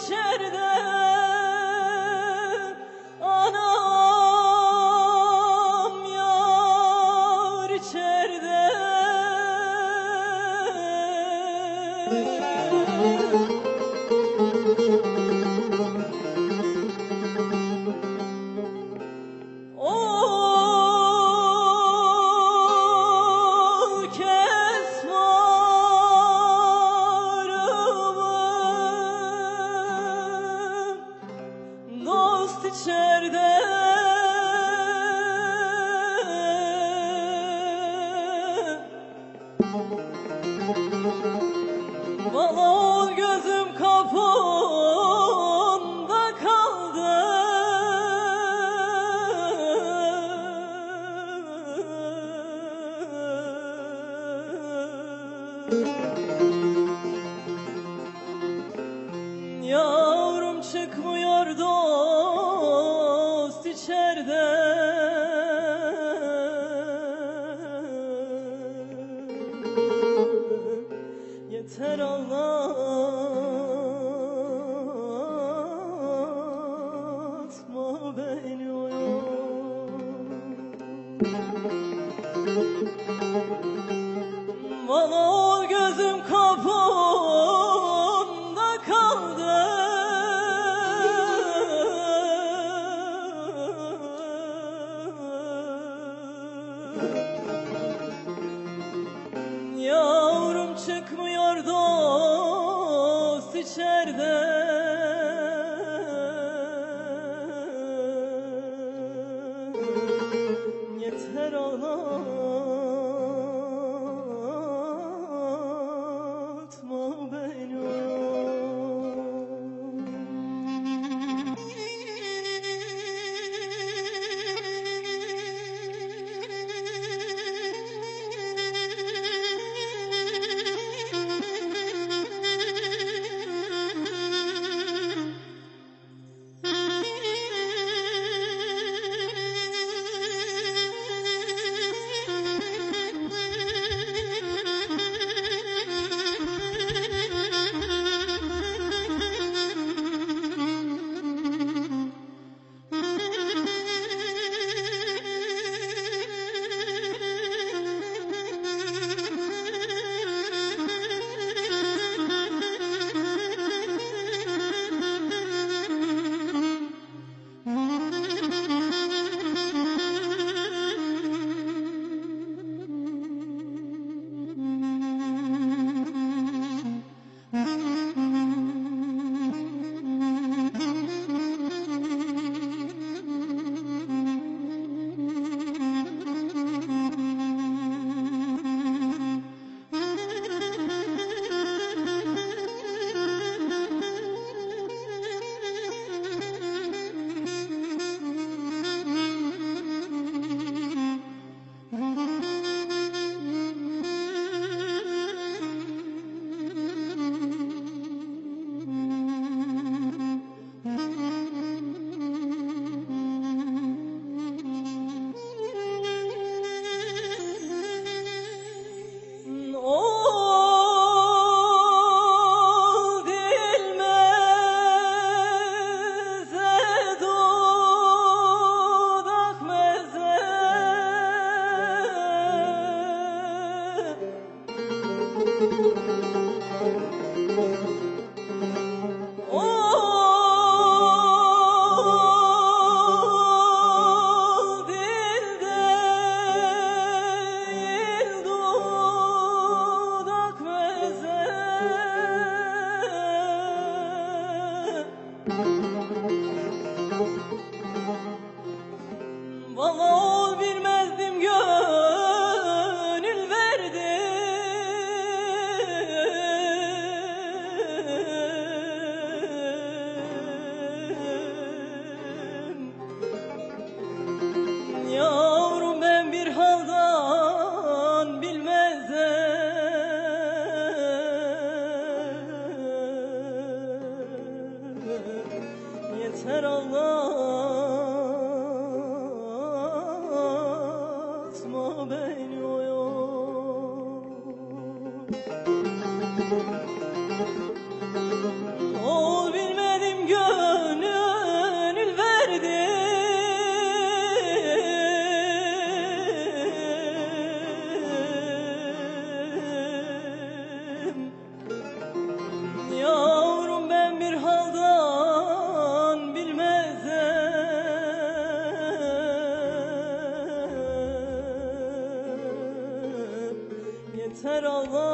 içeride. içeride. Bana yeter anlatma beni o. the Müzik yavrum ben bir haldan bilmezem. Yeter Allah bilmezem Yeter Allah